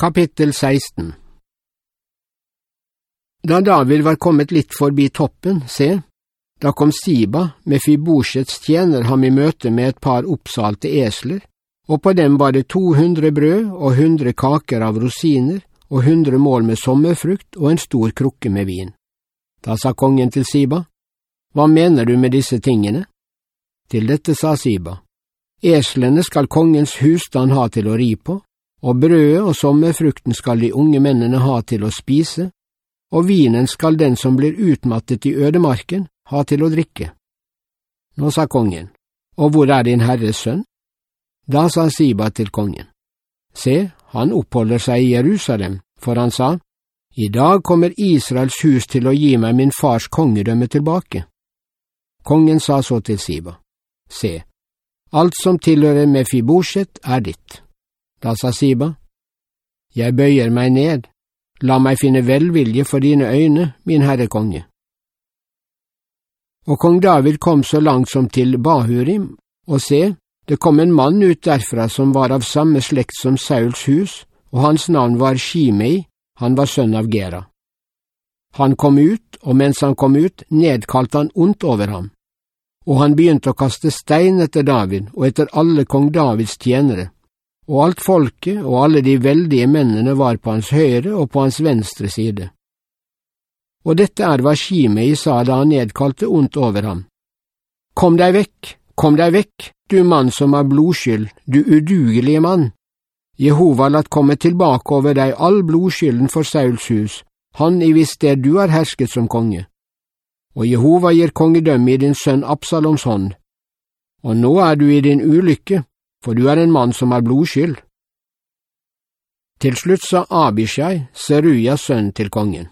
Kapittel 16 Da David var kommet litt forbi toppen, se, da kom Siba med Fibosjets tjener ham i møte med et par oppsalte esler, og på dem var det 200 brød og 100 kaker av rosiner og 100 mål med sommerfrukt og en stor krukke med vin. Da sa kongen til Siba, Hva mener du med disse tingene? Til dette sa Siba, Eslene skal kongens husstand ha til å ri på, og brødet og sommerfrukten skal de unge mennene ha til å spise, og vinen skal den som blir utmattet i ødemarken, ha til å drikke. Nå sa kongen, Og hvor er din herres sønn? Da sa Siba til kongen, Se, han oppholder seg i Jerusalem, for han sa, I dag kommer Israels hus til å gi meg min fars kongedømme tilbake. Kongen sa så til Siba, Se, alt som tilhører Mefibosjet er ditt. Da sa Siba, Jeg bøyer meg ned, la meg finne velvilje for dine øyne, min herre konge. Og kong David kom så langt som til Bahurim, og se, det kom en mann ut derfra som var av samme slekt som Sauls hus, og hans navn var Shimei, han var sønn av Gera. Han kom ut, og mens han kom ut, nedkalte han ondt over ham. Og han begynte å kaste stein etter David og etter alle kong Davids tjenere, og alt folket og alle de veldige mennene var på hans høyre og på hans venstre side. Og dette er hva Shimei sa da han nedkalte ondt over ham. Kom deg vekk, kom deg vekk, du mann som har blodskyld, du udugelige mann. Jehova latt komme tilbake over deg all blodskylden for Sauls hus, han i visst sted du har hersket som konge. Og Jehova gir kongedømme i din sønn Absaloms hånd. Og nå er du i din ulykke, for du er en mann som har blodskyld. Til slutt sa Abishai, Seruyas sønn, til kongen.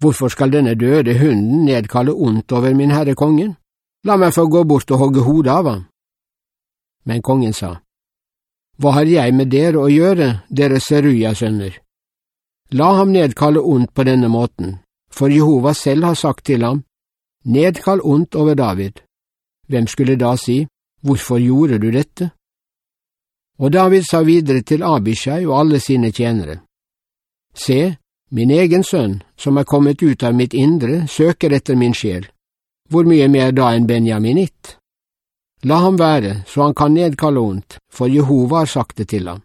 Hvorfor skal denne døde hunden nedkalle ondt over min herre kongen? La meg få gå bort og hogge hodet av ham. Men kongen sa, Hva har jeg med dere å gjøre, dere Seruya-sønner? La ham nedkalle ondt på denne måten, for Jehova selv har sagt til ham, Nedkall ondt over David. Hvem skulle da si, Hvorfor gjorde du dette? Og David sa videre til Abishai og alle sine tjenere, Se, min egen sønn, som er kommet ut av mitt indre, søker etter min sjel. Hvor mye mer da enn benjaminitt? La ham være, så han kan nedkalle ondt, for Jehova har sagt det til ham.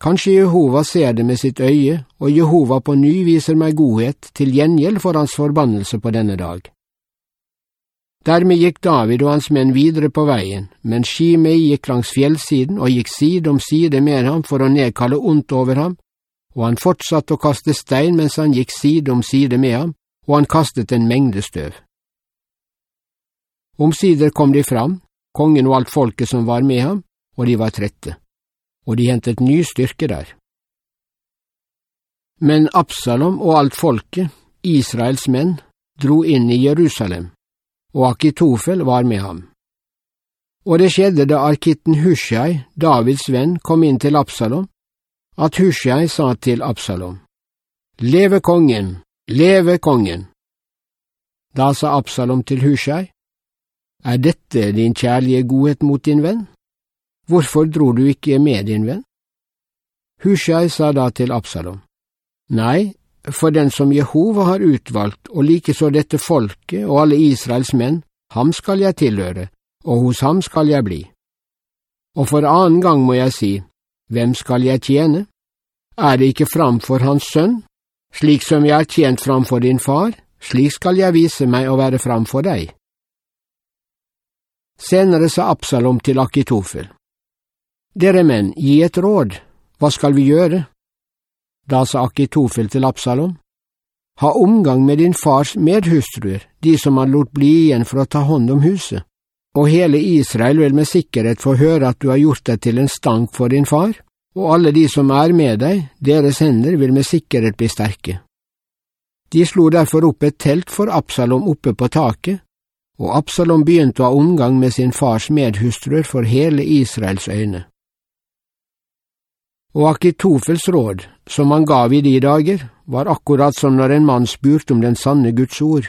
Kanskje Jehova ser det med sitt øye, og Jehova på ny viser meg godhet til gjengjeld for hans forbannelse på denne dag. Dermed gikk David og hans menn videre på veien, men Shimei gikk langs fjellsiden og gikk side om side med ham for å nedkalle ondt over ham, og han fortsatte å kaste stein mens han gikk side om side med ham, og han kastet en mengde støv. Omsider kom de fram, kongen og alt folket som var med ham, og de var trette, og de hentet ny styrke der. Men Absalom og alt folket, Israels menn, dro inn i Jerusalem, og Akitofel var med ham. Og det skjedde da arkitten Hushai, Davids venn, kom inn til Absalom, at Hushai sa til Absalom, Leve kongen, leve kongen! Da sa Absalom til Hushai, Er dette din kjærlige godhet mot din venn? Hvorfor dro du ikke med din venn? Hushai sa da til Absalom, Nei, for den som Jehova har utvalgt, og likeså dette folket og alle Israels menn, ham skal jeg tilhøre, og hos ham skal jeg bli. Og for annen gang må jeg si, hvem skal jeg tjene? Er det ikke framfor hans sønn? Slik som jeg er tjent framfor din far, slik skal jeg vise meg å være framfor deg. Senere sa Absalom til Akitofel, Dere menn, gi et råd, hva skal vi gjøre? Da sa Akitofel til Absalom, Ha omgang med din fars medhustruer, de som han lot bli igjen for å ta hånd om huset, og hele Israel vil med sikkerhet få høre at du har gjort deg til en stank for din far, og alle de som er med deg, deres hender vil med sikkerhet bli sterke. De slo derfor opp et telt for Absalom oppe på taket, og Absalom begynte å ha omgang med sin fars medhustruer for hele Israels øyne. Og Akitofels råd, som han gav i de dager, var akkurat som når en mann spurte om den sanne Guds ord.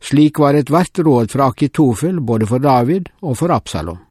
Slik var ethvert råd fra Akitofel både for David og for Absalom.